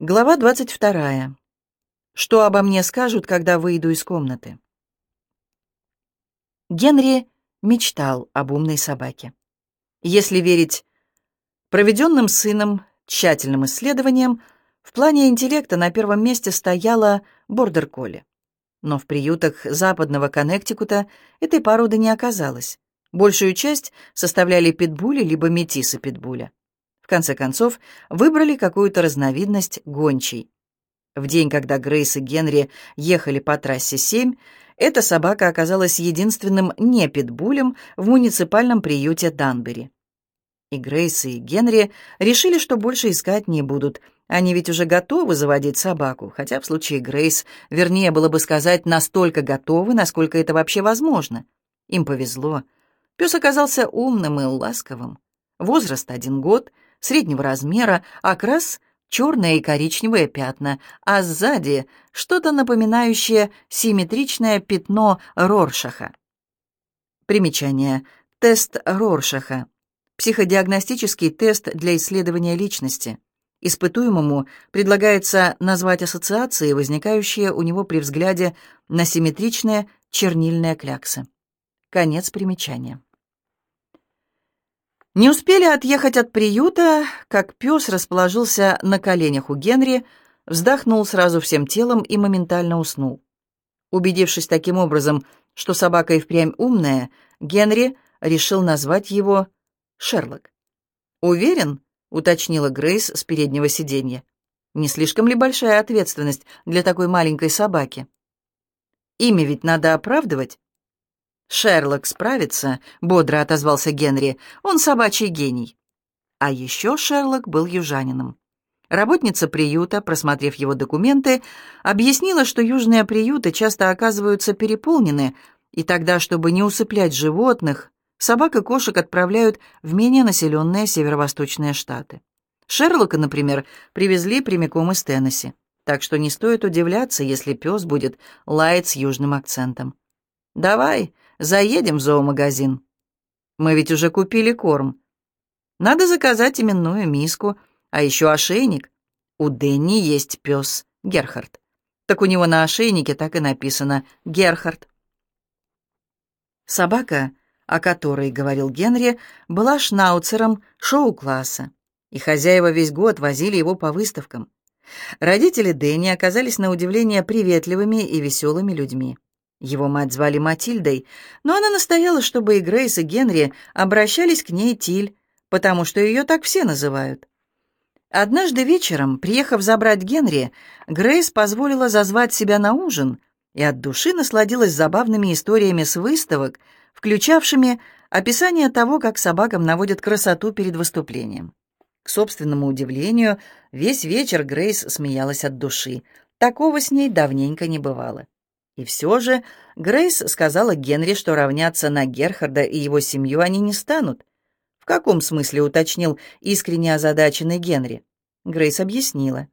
Глава 22. Что обо мне скажут, когда выйду из комнаты? Генри мечтал об умной собаке. Если верить проведенным сыном тщательным исследованиям, в плане интеллекта на первом месте стояла бордер-колли. Но в приютах западного Коннектикута этой породы не оказалось. Большую часть составляли питбули либо метисы питбуля конце концов, выбрали какую-то разновидность гончей. В день, когда Грейс и Генри ехали по трассе 7, эта собака оказалась единственным не питбулем в муниципальном приюте Данбери. И Грейс и Генри решили, что больше искать не будут. Они ведь уже готовы заводить собаку, хотя в случае Грейс, вернее было бы сказать, настолько готовы, насколько это вообще возможно. Им повезло. Пес оказался умным и ласковым. Возраст один год — среднего размера, окрас черные и коричневые пятна, а сзади что-то напоминающее симметричное пятно Роршаха. Примечание. Тест Роршаха. Психодиагностический тест для исследования личности. Испытуемому предлагается назвать ассоциации, возникающие у него при взгляде на симметричные чернильные кляксы. Конец примечания. Не успели отъехать от приюта, как пес расположился на коленях у Генри, вздохнул сразу всем телом и моментально уснул. Убедившись таким образом, что собака и впрямь умная, Генри решил назвать его Шерлок. «Уверен?» — уточнила Грейс с переднего сиденья. «Не слишком ли большая ответственность для такой маленькой собаки?» «Имя ведь надо оправдывать?» «Шерлок справится», — бодро отозвался Генри. «Он собачий гений». А еще Шерлок был южанином. Работница приюта, просмотрев его документы, объяснила, что южные приюты часто оказываются переполнены, и тогда, чтобы не усыплять животных, собак и кошек отправляют в менее населенные северо-восточные штаты. Шерлока, например, привезли прямиком из Теннесси, так что не стоит удивляться, если пес будет лаять с южным акцентом. «Давай, Заедем в зоомагазин. Мы ведь уже купили корм. Надо заказать именную миску, а еще ошейник. У Дэнни есть пес Герхард. Так у него на ошейнике так и написано «Герхард». Собака, о которой говорил Генри, была шнауцером шоу-класса, и хозяева весь год возили его по выставкам. Родители Дэнни оказались на удивление приветливыми и веселыми людьми. Его мать звали Матильдой, но она настояла, чтобы и Грейс, и Генри обращались к ней Тиль, потому что ее так все называют. Однажды вечером, приехав забрать Генри, Грейс позволила зазвать себя на ужин и от души насладилась забавными историями с выставок, включавшими описание того, как собакам наводят красоту перед выступлением. К собственному удивлению, весь вечер Грейс смеялась от души. Такого с ней давненько не бывало. И все же Грейс сказала Генри, что равняться на Герхарда и его семью они не станут. «В каком смысле?» — уточнил искренне озадаченный Генри. Грейс объяснила.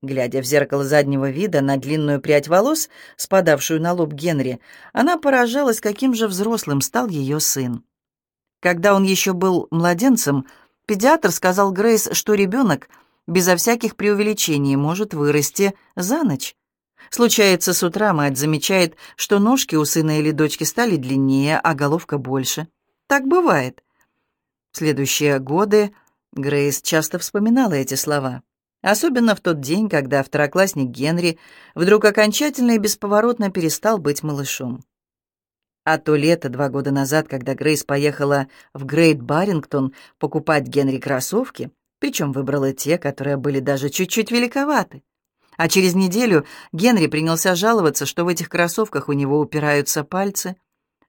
Глядя в зеркало заднего вида на длинную прядь волос, спадавшую на лоб Генри, она поражалась, каким же взрослым стал ее сын. Когда он еще был младенцем, педиатр сказал Грейс, что ребенок безо всяких преувеличений может вырасти за ночь. Случается, с утра мать замечает, что ножки у сына или дочки стали длиннее, а головка больше. Так бывает. В следующие годы Грейс часто вспоминала эти слова. Особенно в тот день, когда второклассник Генри вдруг окончательно и бесповоротно перестал быть малышом. А то лето два года назад, когда Грейс поехала в Грейт Баррингтон покупать Генри кроссовки, причем выбрала те, которые были даже чуть-чуть великоваты. А через неделю Генри принялся жаловаться, что в этих кроссовках у него упираются пальцы.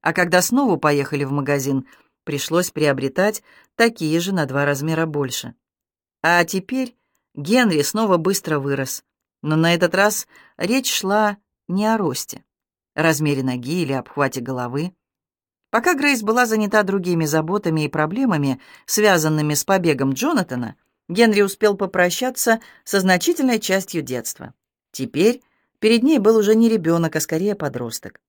А когда снова поехали в магазин, пришлось приобретать такие же на два размера больше. А теперь Генри снова быстро вырос. Но на этот раз речь шла не о росте, размере ноги или обхвате головы. Пока Грейс была занята другими заботами и проблемами, связанными с побегом Джонатана, Генри успел попрощаться со значительной частью детства. Теперь перед ней был уже не ребенок, а скорее подросток.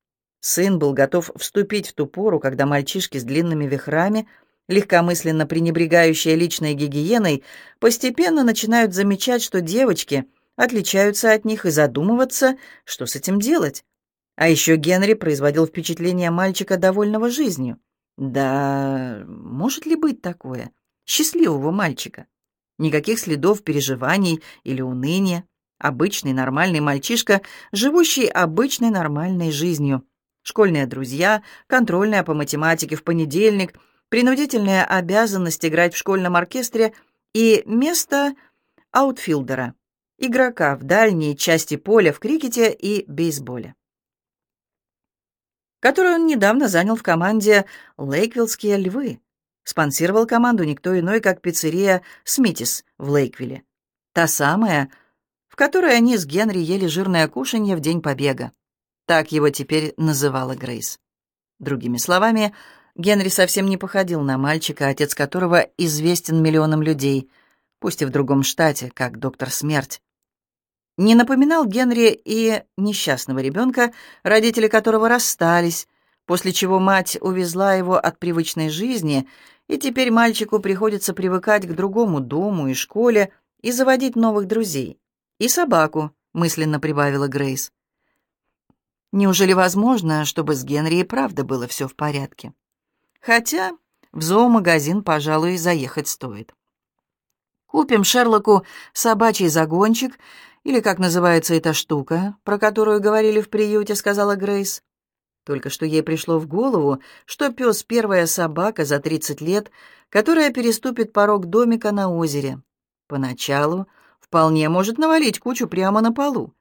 Сын был готов вступить в ту пору, когда мальчишки с длинными вихрами легкомысленно пренебрегающие личной гигиеной, постепенно начинают замечать, что девочки отличаются от них и задумываться, что с этим делать. А еще Генри производил впечатление мальчика, довольного жизнью. Да, может ли быть такое? Счастливого мальчика. Никаких следов переживаний или уныния. Обычный нормальный мальчишка, живущий обычной нормальной жизнью. Школьные друзья, контрольная по математике в понедельник, принудительная обязанность играть в школьном оркестре и место аутфилдера, игрока в дальней части поля в крикете и бейсболе которую он недавно занял в команде «Лейквиллские львы». Спонсировал команду никто иной, как пиццерия «Смитис» в Лейквилле. Та самая, в которой они с Генри ели жирное кушанье в день побега. Так его теперь называла Грейс. Другими словами, Генри совсем не походил на мальчика, отец которого известен миллионам людей, пусть и в другом штате, как доктор Смерть. Не напоминал Генри и несчастного ребенка, родители которого расстались, после чего мать увезла его от привычной жизни, и теперь мальчику приходится привыкать к другому дому и школе и заводить новых друзей. «И собаку», — мысленно прибавила Грейс. Неужели возможно, чтобы с Генри и правда было все в порядке? Хотя в зоомагазин, пожалуй, заехать стоит. Купим Шерлоку собачий загончик или как называется эта штука, про которую говорили в приюте, сказала Грейс. Только что ей пришло в голову, что пес — первая собака за 30 лет, которая переступит порог домика на озере. Поначалу вполне может навалить кучу прямо на полу.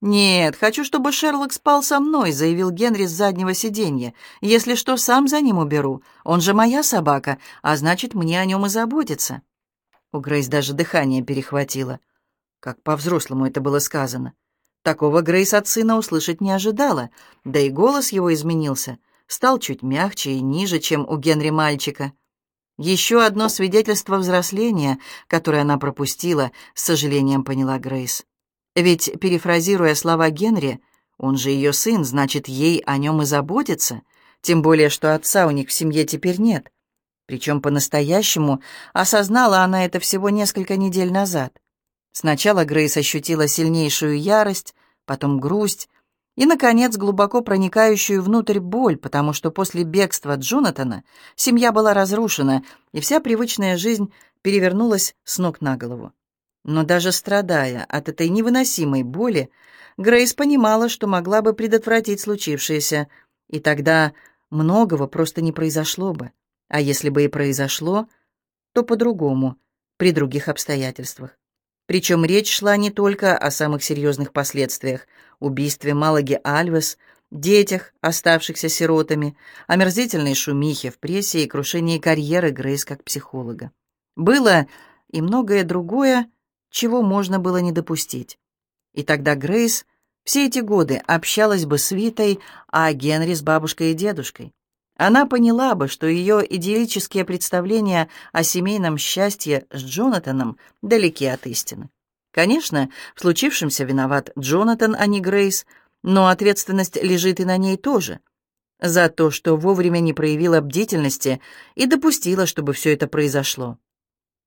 «Нет, хочу, чтобы Шерлок спал со мной», — заявил Генри с заднего сиденья. «Если что, сам за ним уберу. Он же моя собака, а значит, мне о нем и заботиться». У Грейс даже дыхание перехватило. Как по-взрослому это было сказано. Такого Грейс от сына услышать не ожидала, да и голос его изменился, стал чуть мягче и ниже, чем у Генри мальчика. Еще одно свидетельство взросления, которое она пропустила, с сожалением поняла Грейс. Ведь, перефразируя слова Генри, он же ее сын, значит, ей о нем и заботиться, тем более, что отца у них в семье теперь нет. Причем по-настоящему осознала она это всего несколько недель назад. Сначала Грейс ощутила сильнейшую ярость, потом грусть и, наконец, глубоко проникающую внутрь боль, потому что после бегства Джонатана семья была разрушена, и вся привычная жизнь перевернулась с ног на голову. Но даже страдая от этой невыносимой боли, Грейс понимала, что могла бы предотвратить случившееся, и тогда многого просто не произошло бы. А если бы и произошло, то по-другому, при других обстоятельствах. Причем речь шла не только о самых серьезных последствиях – убийстве Малаги Альвес, детях, оставшихся сиротами, омерзительной шумихе в прессе и крушении карьеры Грейс как психолога. Было и многое другое, чего можно было не допустить. И тогда Грейс все эти годы общалась бы с Витой, а Генри с бабушкой и дедушкой. Она поняла бы, что ее идиллические представления о семейном счастье с Джонатаном далеки от истины. Конечно, в случившемся виноват Джонатан, а не Грейс, но ответственность лежит и на ней тоже. За то, что вовремя не проявила бдительности и допустила, чтобы все это произошло.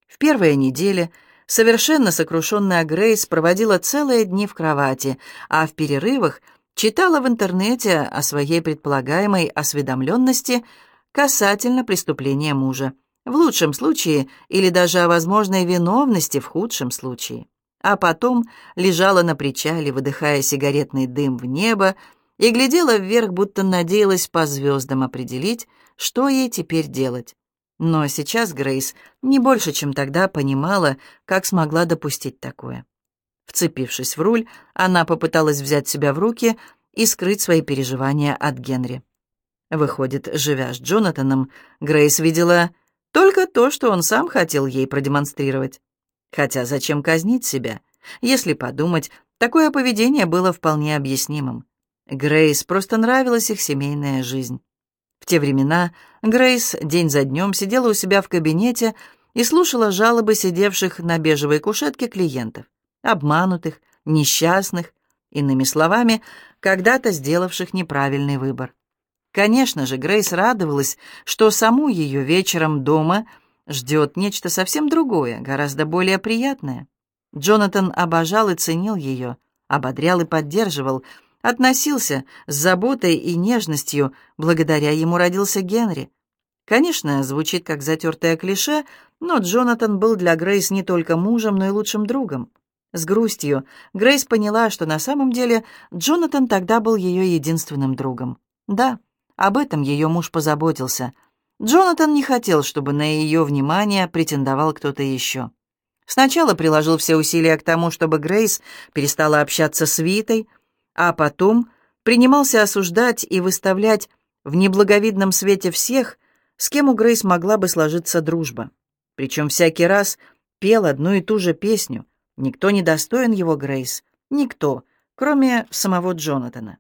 В первые недели совершенно сокрушенная Грейс проводила целые дни в кровати, а в перерывах – читала в интернете о своей предполагаемой осведомленности касательно преступления мужа, в лучшем случае или даже о возможной виновности в худшем случае. А потом лежала на причале, выдыхая сигаретный дым в небо, и глядела вверх, будто надеялась по звездам определить, что ей теперь делать. Но сейчас Грейс не больше, чем тогда понимала, как смогла допустить такое. Вцепившись в руль, она попыталась взять себя в руки и скрыть свои переживания от Генри. Выходит, живя с Джонатаном, Грейс видела только то, что он сам хотел ей продемонстрировать. Хотя зачем казнить себя? Если подумать, такое поведение было вполне объяснимым. Грейс просто нравилась их семейная жизнь. В те времена Грейс день за днем сидела у себя в кабинете и слушала жалобы сидевших на бежевой кушетке клиентов обманутых, несчастных, иными словами, когда-то сделавших неправильный выбор. Конечно же, Грейс радовалась, что саму ее вечером дома ждет нечто совсем другое, гораздо более приятное. Джонатан обожал и ценил ее, ободрял и поддерживал, относился с заботой и нежностью, благодаря ему родился Генри. Конечно, звучит как затертое клише, но Джонатан был для Грейс не только мужем, но и лучшим другом. С грустью Грейс поняла, что на самом деле Джонатан тогда был ее единственным другом. Да, об этом ее муж позаботился. Джонатан не хотел, чтобы на ее внимание претендовал кто-то еще. Сначала приложил все усилия к тому, чтобы Грейс перестала общаться с Витой, а потом принимался осуждать и выставлять в неблаговидном свете всех, с кем у Грейс могла бы сложиться дружба. Причем всякий раз пел одну и ту же песню. Никто не достоин его, Грейс. Никто, кроме самого Джонатана.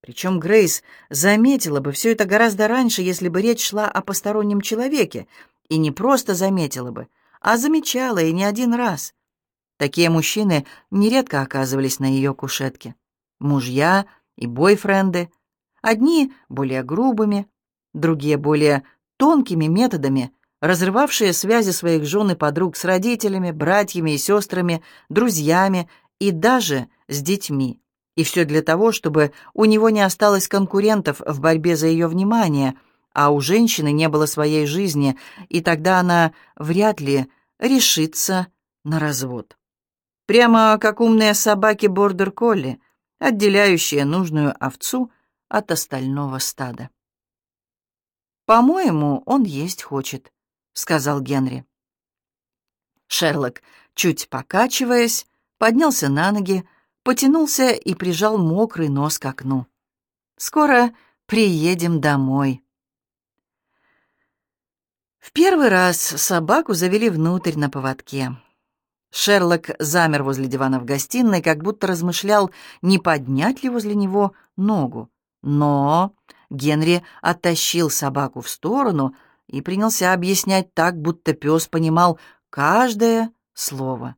Причем Грейс заметила бы все это гораздо раньше, если бы речь шла о постороннем человеке, и не просто заметила бы, а замечала и не один раз. Такие мужчины нередко оказывались на ее кушетке. Мужья и бойфренды, одни более грубыми, другие более тонкими методами, разрывавшие связи своих жен и подруг с родителями, братьями и сестрами, друзьями и даже с детьми. И все для того, чтобы у него не осталось конкурентов в борьбе за ее внимание, а у женщины не было своей жизни, и тогда она вряд ли решится на развод. Прямо как умные собаки бордер-колли, отделяющие нужную овцу от остального стада. «По-моему, он есть хочет», — сказал Генри. Шерлок, чуть покачиваясь, поднялся на ноги, потянулся и прижал мокрый нос к окну. «Скоро приедем домой». В первый раз собаку завели внутрь на поводке. Шерлок замер возле дивана в гостиной, как будто размышлял, не поднять ли возле него ногу. Но Генри оттащил собаку в сторону и принялся объяснять так, будто пес понимал каждое слово.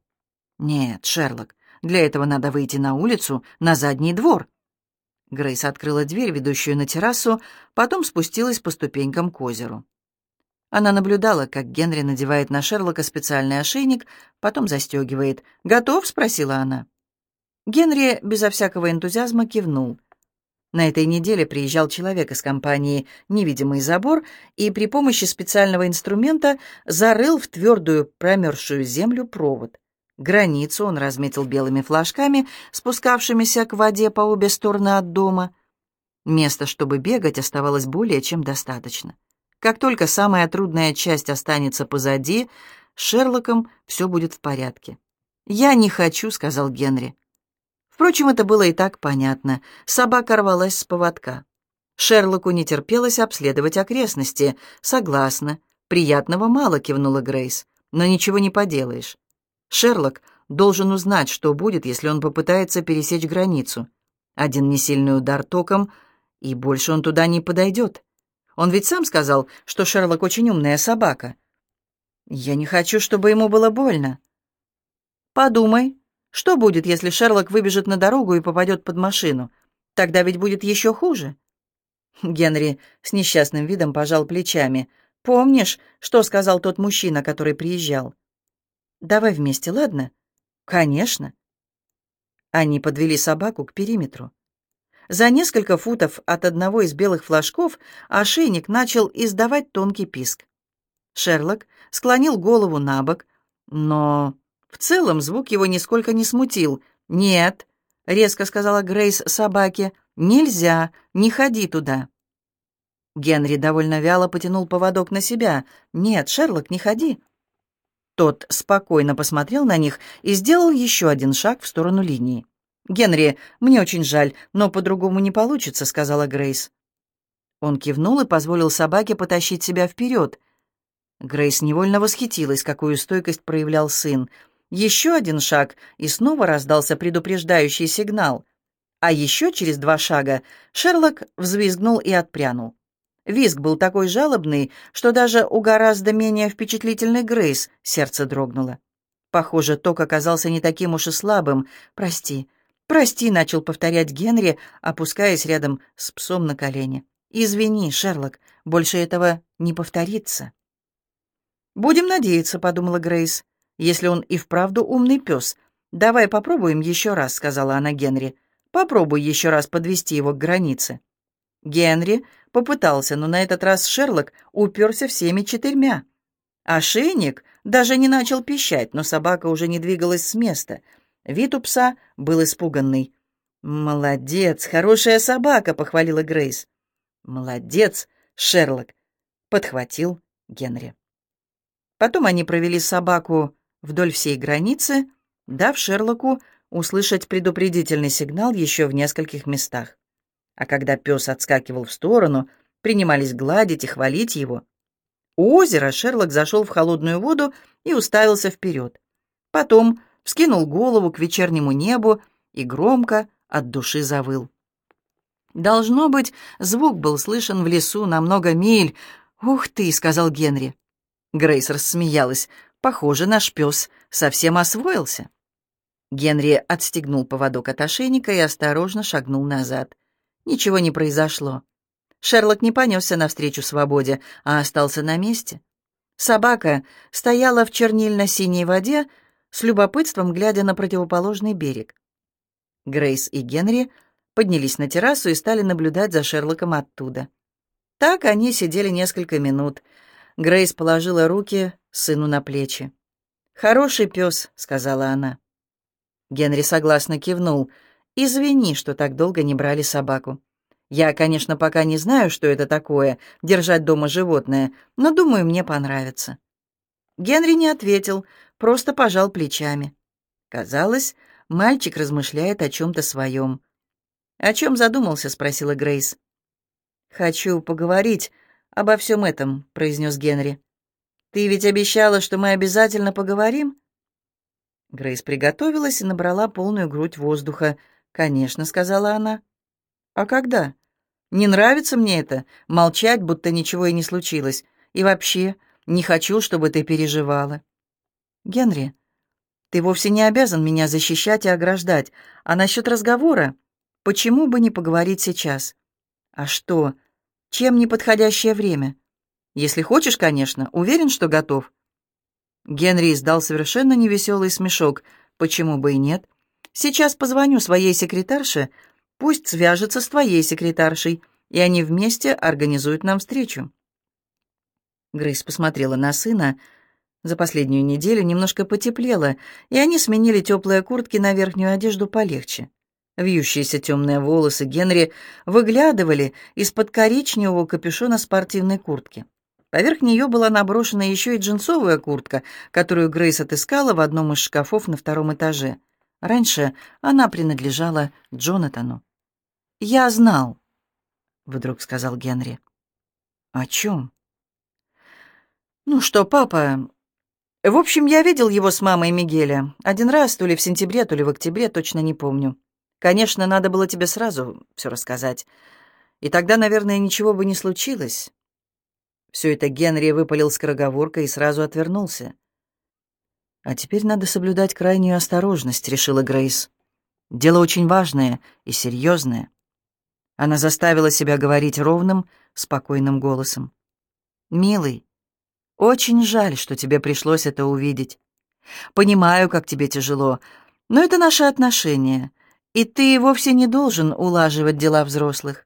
«Нет, Шерлок, для этого надо выйти на улицу, на задний двор». Грейс открыла дверь, ведущую на террасу, потом спустилась по ступенькам к озеру. Она наблюдала, как Генри надевает на Шерлока специальный ошейник, потом застегивает. «Готов?» — спросила она. Генри безо всякого энтузиазма кивнул. На этой неделе приезжал человек из компании «Невидимый забор» и при помощи специального инструмента зарыл в твердую промерзшую землю провод. Границу он разметил белыми флажками, спускавшимися к воде по обе стороны от дома. Места, чтобы бегать, оставалось более чем достаточно. Как только самая трудная часть останется позади, с Шерлоком все будет в порядке. «Я не хочу», — сказал Генри. Впрочем, это было и так понятно. Собака рвалась с поводка. Шерлоку не терпелось обследовать окрестности. «Согласна. Приятного мало», — кивнула Грейс. «Но ничего не поделаешь. Шерлок должен узнать, что будет, если он попытается пересечь границу. Один несильный удар током, и больше он туда не подойдет. Он ведь сам сказал, что Шерлок очень умная собака. Я не хочу, чтобы ему было больно. Подумай, что будет, если Шерлок выбежит на дорогу и попадет под машину? Тогда ведь будет еще хуже. Генри с несчастным видом пожал плечами. «Помнишь, что сказал тот мужчина, который приезжал?» Давай вместе, ладно? Конечно. Они подвели собаку к периметру. За несколько футов от одного из белых флажков ошейник начал издавать тонкий писк. Шерлок склонил голову на бок, но в целом звук его нисколько не смутил. «Нет», — резко сказала Грейс собаке, — «нельзя, не ходи туда». Генри довольно вяло потянул поводок на себя. «Нет, Шерлок, не ходи». Тот спокойно посмотрел на них и сделал еще один шаг в сторону линии. «Генри, мне очень жаль, но по-другому не получится», — сказала Грейс. Он кивнул и позволил собаке потащить себя вперед. Грейс невольно восхитилась, какую стойкость проявлял сын. Еще один шаг, и снова раздался предупреждающий сигнал. А еще через два шага Шерлок взвизгнул и отпрянул. Визг был такой жалобный, что даже у гораздо менее впечатлительной Грейс сердце дрогнуло. Похоже, ток оказался не таким уж и слабым. «Прости, прости», — начал повторять Генри, опускаясь рядом с псом на колени. «Извини, Шерлок, больше этого не повторится». «Будем надеяться», — подумала Грейс, «если он и вправду умный пес. Давай попробуем еще раз», — сказала она Генри. «Попробуй еще раз подвести его к границе». Генри попытался, но на этот раз Шерлок уперся всеми четырьмя. Ошейник даже не начал пищать, но собака уже не двигалась с места. Вид у пса был испуганный. «Молодец, хорошая собака», — похвалила Грейс. «Молодец, Шерлок», — подхватил Генри. Потом они провели собаку вдоль всей границы, дав Шерлоку услышать предупредительный сигнал еще в нескольких местах. А когда пес отскакивал в сторону, принимались гладить и хвалить его. У озера Шерлок зашел в холодную воду и уставился вперед. Потом вскинул голову к вечернему небу и громко от души завыл. Должно быть, звук был слышен в лесу на много миль. «Ух ты!» — сказал Генри. Грейс рассмеялась. «Похоже, наш пес совсем освоился». Генри отстегнул поводок от ошейника и осторожно шагнул назад. Ничего не произошло. Шерлок не понесся навстречу свободе, а остался на месте. Собака стояла в чернильно-синей воде, с любопытством глядя на противоположный берег. Грейс и Генри поднялись на террасу и стали наблюдать за Шерлоком оттуда. Так они сидели несколько минут. Грейс положила руки сыну на плечи. «Хороший пес», — сказала она. Генри согласно кивнул. «Извини, что так долго не брали собаку. Я, конечно, пока не знаю, что это такое — держать дома животное, но думаю, мне понравится». Генри не ответил, просто пожал плечами. Казалось, мальчик размышляет о чем-то своем. «О чем задумался?» — спросила Грейс. «Хочу поговорить обо всем этом», — произнес Генри. «Ты ведь обещала, что мы обязательно поговорим?» Грейс приготовилась и набрала полную грудь воздуха. «Конечно», — сказала она. «А когда?» «Не нравится мне это, молчать, будто ничего и не случилось. И вообще, не хочу, чтобы ты переживала». «Генри, ты вовсе не обязан меня защищать и ограждать. А насчет разговора, почему бы не поговорить сейчас?» «А что? Чем неподходящее время?» «Если хочешь, конечно. Уверен, что готов?» Генри издал совершенно невеселый смешок. «Почему бы и нет? Сейчас позвоню своей секретарше, Пусть свяжется с твоей секретаршей, и они вместе организуют нам встречу». Грейс посмотрела на сына. За последнюю неделю немножко потеплело, и они сменили теплые куртки на верхнюю одежду полегче. Вьющиеся темные волосы Генри выглядывали из-под коричневого капюшона спортивной куртки. Поверх нее была наброшена еще и джинсовая куртка, которую Грейс отыскала в одном из шкафов на втором этаже. Раньше она принадлежала Джонатану. «Я знал», — вдруг сказал Генри. «О чем?» «Ну что, папа...» «В общем, я видел его с мамой Мигеля. Один раз, то ли в сентябре, то ли в октябре, точно не помню. Конечно, надо было тебе сразу все рассказать. И тогда, наверное, ничего бы не случилось». Все это Генри выпалил скороговоркой и сразу отвернулся. «А теперь надо соблюдать крайнюю осторожность», — решила Грейс. «Дело очень важное и серьезное. Она заставила себя говорить ровным, спокойным голосом. «Милый, очень жаль, что тебе пришлось это увидеть. Понимаю, как тебе тяжело, но это наши отношения, и ты вовсе не должен улаживать дела взрослых».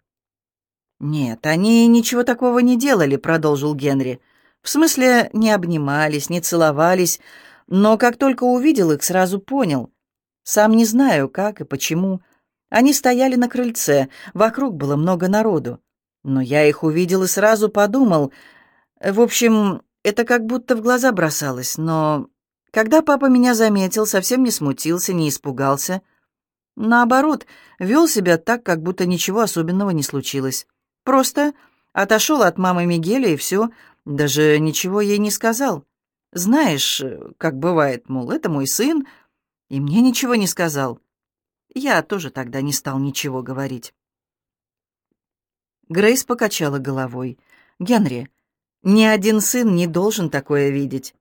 «Нет, они ничего такого не делали», — продолжил Генри. «В смысле, не обнимались, не целовались, но как только увидел их, сразу понял. Сам не знаю, как и почему, они стояли на крыльце, вокруг было много народу. Но я их увидел и сразу подумал. В общем, это как будто в глаза бросалось, но... Когда папа меня заметил, совсем не смутился, не испугался. Наоборот, вел себя так, как будто ничего особенного не случилось. Просто отошел от мамы Мигеля и все, даже ничего ей не сказал. Знаешь, как бывает, мол, это мой сын, и мне ничего не сказал. Я тоже тогда не стал ничего говорить. Грейс покачала головой. «Генри, ни один сын не должен такое видеть».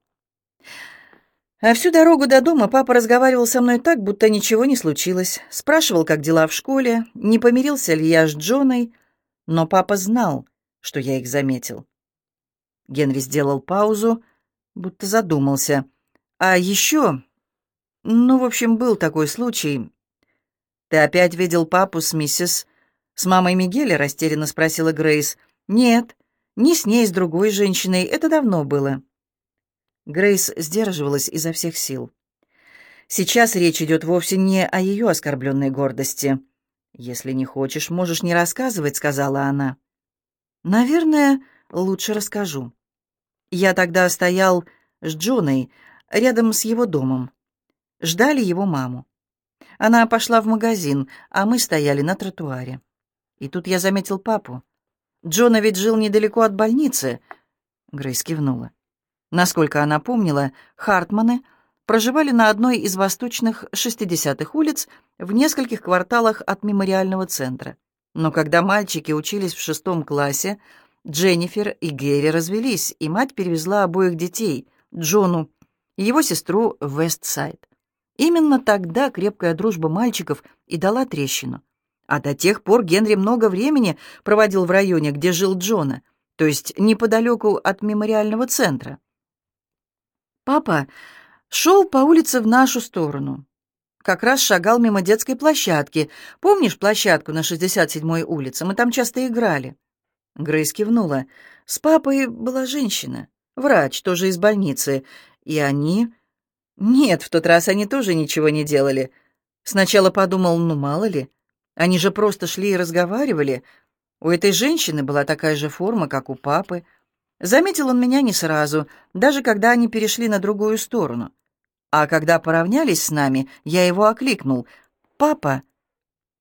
А всю дорогу до дома папа разговаривал со мной так, будто ничего не случилось. Спрашивал, как дела в школе, не помирился ли я с Джоной. Но папа знал, что я их заметил. Генри сделал паузу, будто задумался. А еще... Ну, в общем, был такой случай. «Ты опять видел папу с миссис...» «С мамой Мигеля?» — растерянно спросила Грейс. «Нет, не с ней, с другой женщиной. Это давно было». Грейс сдерживалась изо всех сил. Сейчас речь идет вовсе не о ее оскорбленной гордости. «Если не хочешь, можешь не рассказывать», — сказала она. «Наверное, лучше расскажу. Я тогда стоял с Джоной рядом с его домом. Ждали его маму. Она пошла в магазин, а мы стояли на тротуаре. И тут я заметил папу. Джона ведь жил недалеко от больницы. Грейс кивнула. Насколько она помнила, Хартманы проживали на одной из восточных 60-х улиц в нескольких кварталах от мемориального центра. Но когда мальчики учились в шестом классе, Дженнифер и Гэри развелись, и мать перевезла обоих детей, Джону и его сестру в Вестсайд. Именно тогда крепкая дружба мальчиков и дала трещину. А до тех пор Генри много времени проводил в районе, где жил Джона, то есть неподалеку от мемориального центра. Папа шел по улице в нашу сторону. Как раз шагал мимо детской площадки. Помнишь площадку на 67-й улице? Мы там часто играли. Грейс кивнула. С папой была женщина, врач, тоже из больницы. И они... Нет, в тот раз они тоже ничего не делали. Сначала подумал, ну мало ли. Они же просто шли и разговаривали. У этой женщины была такая же форма, как у папы. Заметил он меня не сразу, даже когда они перешли на другую сторону. А когда поравнялись с нами, я его окликнул. «Папа!»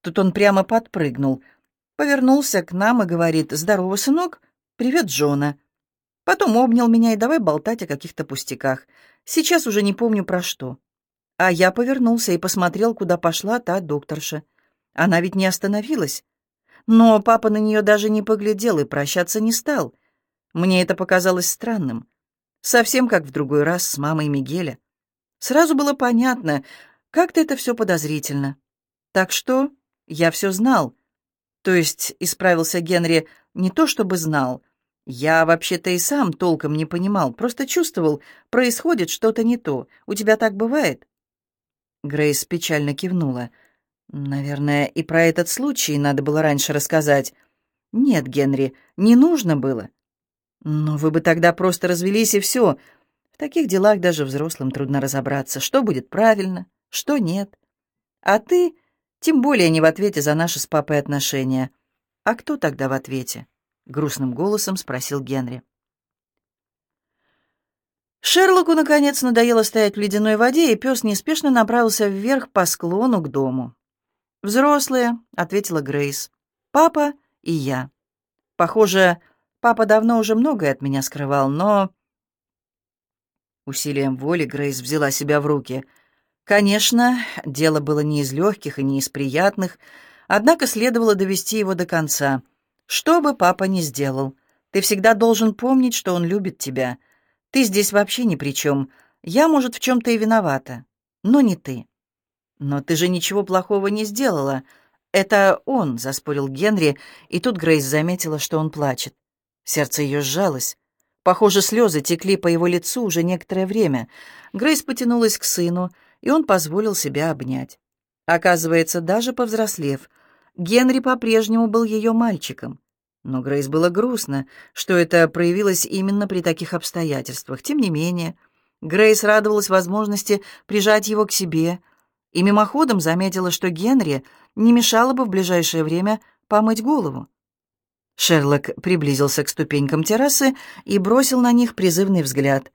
Тут он прямо подпрыгнул. Повернулся к нам и говорит «Здорово, сынок! Привет, Джона!» Потом обнял меня и давай болтать о каких-то пустяках. Сейчас уже не помню про что. А я повернулся и посмотрел, куда пошла та докторша. Она ведь не остановилась. Но папа на нее даже не поглядел и прощаться не стал. Мне это показалось странным. Совсем как в другой раз с мамой Мигеля. Сразу было понятно, как-то это все подозрительно. Так что я все знал. То есть, исправился Генри, не то чтобы знал. Я вообще-то и сам толком не понимал, просто чувствовал, происходит что-то не то. У тебя так бывает? Грейс печально кивнула. Наверное, и про этот случай надо было раньше рассказать. Нет, Генри, не нужно было. Но вы бы тогда просто развелись и все таких делах даже взрослым трудно разобраться, что будет правильно, что нет. А ты тем более не в ответе за наши с папой отношения. А кто тогда в ответе? Грустным голосом спросил Генри. Шерлоку, наконец, надоело стоять в ледяной воде, и пес неспешно направился вверх по склону к дому. «Взрослые», — ответила Грейс. «Папа и я. Похоже, папа давно уже многое от меня скрывал, но Усилием воли Грейс взяла себя в руки. Конечно, дело было не из легких и не из приятных, однако следовало довести его до конца. Что бы папа ни сделал, ты всегда должен помнить, что он любит тебя. Ты здесь вообще ни при чем. Я, может, в чем-то и виновата, но не ты. Но ты же ничего плохого не сделала. Это он, заспорил Генри, и тут Грейс заметила, что он плачет. Сердце ее сжалось. Похоже, слезы текли по его лицу уже некоторое время. Грейс потянулась к сыну, и он позволил себя обнять. Оказывается, даже повзрослев, Генри по-прежнему был ее мальчиком. Но Грейс было грустно, что это проявилось именно при таких обстоятельствах. Тем не менее, Грейс радовалась возможности прижать его к себе и мимоходом заметила, что Генри не мешало бы в ближайшее время помыть голову. Шерлок приблизился к ступенькам террасы и бросил на них призывный взгляд.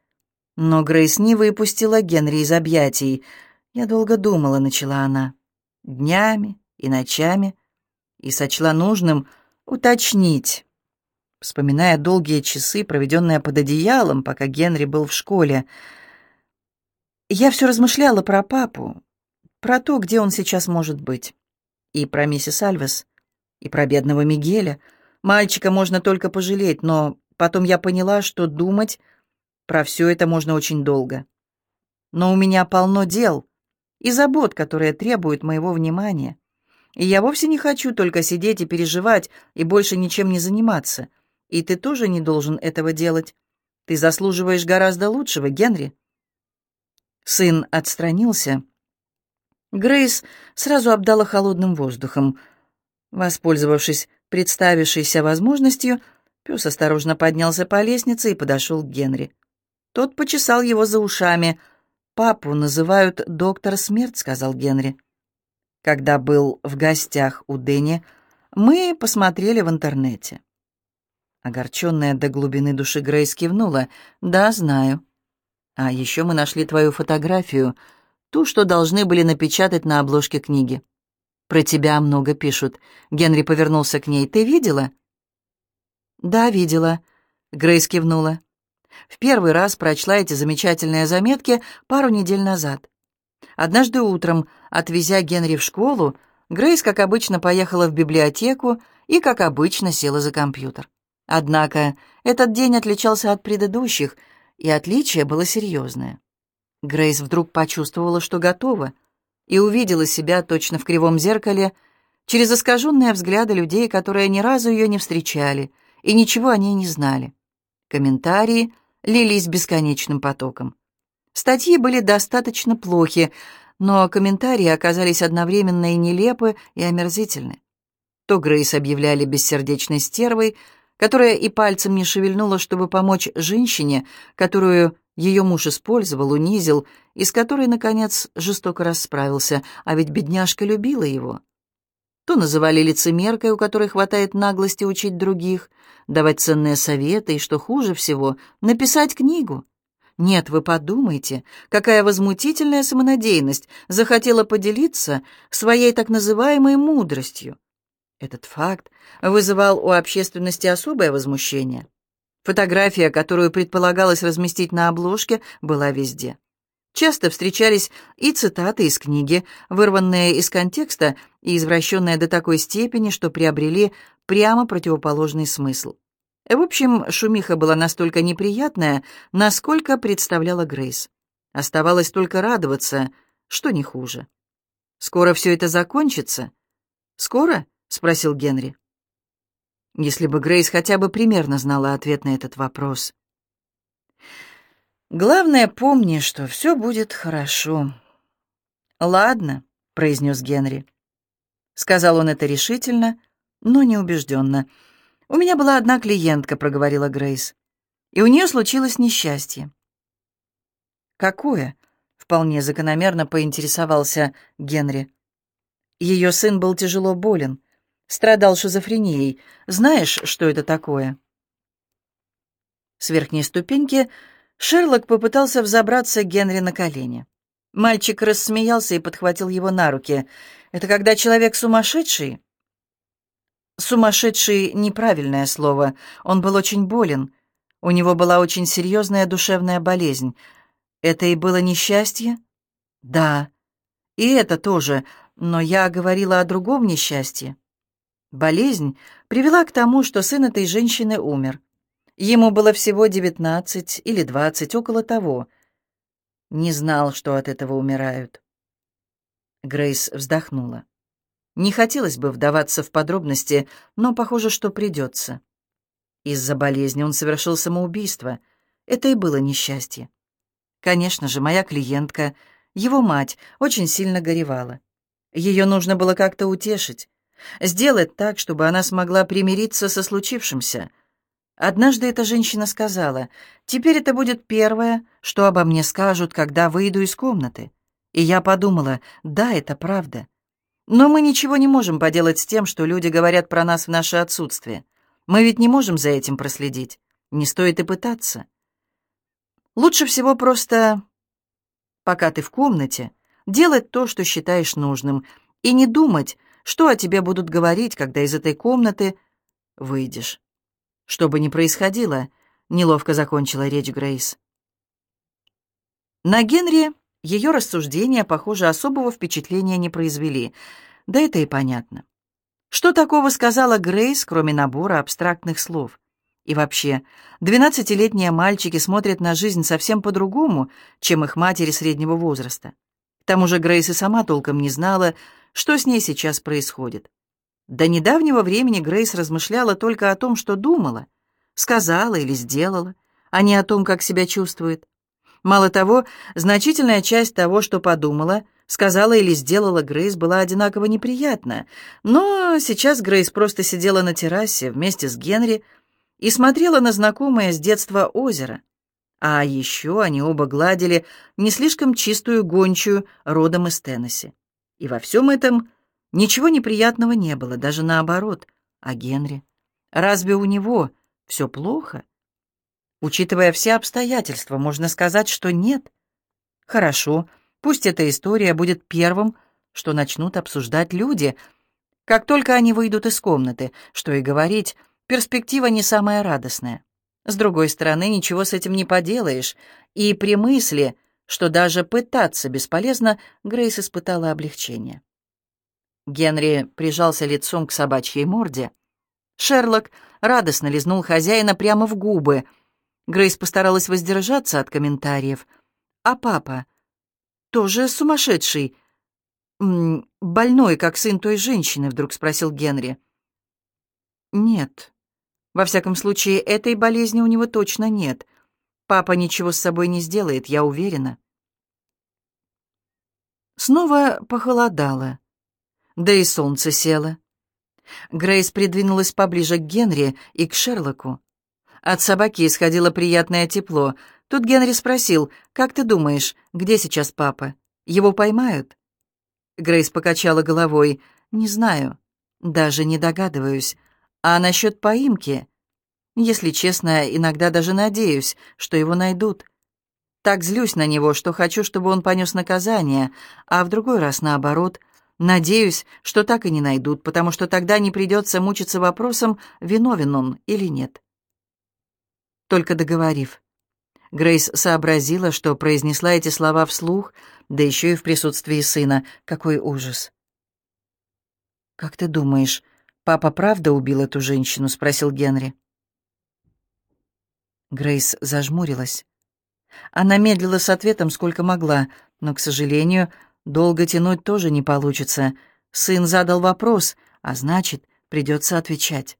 Но Грейс не выпустила Генри из объятий. «Я долго думала», — начала она, — «днями и ночами, и сочла нужным уточнить». Вспоминая долгие часы, проведенные под одеялом, пока Генри был в школе, я все размышляла про папу, про то, где он сейчас может быть, и про миссис Альвес, и про бедного Мигеля — Мальчика можно только пожалеть, но потом я поняла, что думать про все это можно очень долго. Но у меня полно дел и забот, которые требуют моего внимания. И я вовсе не хочу только сидеть и переживать, и больше ничем не заниматься. И ты тоже не должен этого делать. Ты заслуживаешь гораздо лучшего, Генри». Сын отстранился. Грейс сразу обдала холодным воздухом. Воспользовавшись представившейся возможностью, пес осторожно поднялся по лестнице и подошел к Генри. Тот почесал его за ушами. «Папу называют доктор Смерть», — сказал Генри. Когда был в гостях у Дэнни, мы посмотрели в интернете. Огорченная до глубины души Грейс кивнула. «Да, знаю. А еще мы нашли твою фотографию, ту, что должны были напечатать на обложке книги. Про тебя много пишут». Генри повернулся к ней. «Ты видела?» «Да, видела», — Грейс кивнула. В первый раз прочла эти замечательные заметки пару недель назад. Однажды утром, отвезя Генри в школу, Грейс, как обычно, поехала в библиотеку и, как обычно, села за компьютер. Однако этот день отличался от предыдущих, и отличие было серьезное. Грейс вдруг почувствовала, что готова, и увидела себя точно в кривом зеркале через искаженные взгляды людей, которые ни разу ее не встречали и ничего о ней не знали. Комментарии лились бесконечным потоком. Статьи были достаточно плохи, но комментарии оказались одновременно и нелепы, и омерзительны. То Грейс объявляли бессердечной стервой, которая и пальцем не шевельнула, чтобы помочь женщине, которую ее муж использовал, унизил, и с которой, наконец, жестоко расправился, а ведь бедняжка любила его. То называли лицемеркой, у которой хватает наглости учить других, давать ценные советы и, что хуже всего, написать книгу. Нет, вы подумайте, какая возмутительная самонадеянность захотела поделиться своей так называемой мудростью. Этот факт вызывал у общественности особое возмущение. Фотография, которую предполагалось разместить на обложке, была везде. Часто встречались и цитаты из книги, вырванные из контекста и извращенные до такой степени, что приобрели прямо противоположный смысл. В общем, шумиха была настолько неприятная, насколько представляла Грейс. Оставалось только радоваться, что не хуже. «Скоро все это закончится?» «Скоро?» — спросил Генри. Если бы Грейс хотя бы примерно знала ответ на этот вопрос. «Главное, помни, что все будет хорошо». «Ладно», — произнес Генри. Сказал он это решительно, но неубежденно. «У меня была одна клиентка», — проговорила Грейс. «И у нее случилось несчастье». «Какое?» — вполне закономерно поинтересовался Генри. Ее сын был тяжело болен страдал шизофренией. Знаешь, что это такое?» С верхней ступеньки Шерлок попытался взобраться Генри на колени. Мальчик рассмеялся и подхватил его на руки. «Это когда человек сумасшедший?» «Сумасшедший — неправильное слово. Он был очень болен. У него была очень серьезная душевная болезнь. Это и было несчастье?» «Да. И это тоже. Но я говорила о другом несчастье. Болезнь привела к тому, что сын этой женщины умер. Ему было всего девятнадцать или двадцать, около того. Не знал, что от этого умирают. Грейс вздохнула. Не хотелось бы вдаваться в подробности, но похоже, что придется. Из-за болезни он совершил самоубийство. Это и было несчастье. Конечно же, моя клиентка, его мать, очень сильно горевала. Ее нужно было как-то утешить. Сделать так, чтобы она смогла примириться со случившимся. Однажды эта женщина сказала, «Теперь это будет первое, что обо мне скажут, когда выйду из комнаты». И я подумала, да, это правда. Но мы ничего не можем поделать с тем, что люди говорят про нас в наше отсутствие. Мы ведь не можем за этим проследить. Не стоит и пытаться. Лучше всего просто, пока ты в комнате, делать то, что считаешь нужным, и не думать, что о тебе будут говорить, когда из этой комнаты выйдешь? Что бы ни происходило, неловко закончила речь Грейс. На Генри ее рассуждения, похоже, особого впечатления не произвели. Да это и понятно. Что такого сказала Грейс, кроме набора абстрактных слов? И вообще, двенадцатилетние мальчики смотрят на жизнь совсем по-другому, чем их матери среднего возраста. К тому же Грейс и сама толком не знала, что с ней сейчас происходит. До недавнего времени Грейс размышляла только о том, что думала, сказала или сделала, а не о том, как себя чувствует. Мало того, значительная часть того, что подумала, сказала или сделала Грейс, была одинаково неприятна. Но сейчас Грейс просто сидела на террасе вместе с Генри и смотрела на знакомое с детства озеро. А еще они оба гладили не слишком чистую гончую родом из Теннесси. И во всем этом ничего неприятного не было, даже наоборот. А Генри? Разве у него все плохо? Учитывая все обстоятельства, можно сказать, что нет. Хорошо, пусть эта история будет первым, что начнут обсуждать люди, как только они выйдут из комнаты, что и говорить, перспектива не самая радостная. С другой стороны, ничего с этим не поделаешь, и при мысли, что даже пытаться бесполезно, Грейс испытала облегчение. Генри прижался лицом к собачьей морде. Шерлок радостно лизнул хозяина прямо в губы — Грейс постаралась воздержаться от комментариев. «А папа? Тоже сумасшедший? больной, как сын той женщины?» — вдруг спросил Генри. «Нет. Во всяком случае, этой болезни у него точно нет. Папа ничего с собой не сделает, я уверена». Снова похолодало. Да и солнце село. Грейс придвинулась поближе к Генри и к Шерлоку. От собаки исходило приятное тепло. Тут Генри спросил, «Как ты думаешь, где сейчас папа? Его поймают?» Грейс покачала головой. «Не знаю. Даже не догадываюсь. А насчет поимки? Если честно, иногда даже надеюсь, что его найдут. Так злюсь на него, что хочу, чтобы он понес наказание, а в другой раз наоборот. Надеюсь, что так и не найдут, потому что тогда не придется мучиться вопросом, виновен он или нет только договорив. Грейс сообразила, что произнесла эти слова вслух, да еще и в присутствии сына. Какой ужас! «Как ты думаешь, папа правда убил эту женщину?» — спросил Генри. Грейс зажмурилась. Она медлила с ответом сколько могла, но, к сожалению, долго тянуть тоже не получится. Сын задал вопрос, а значит, придется отвечать.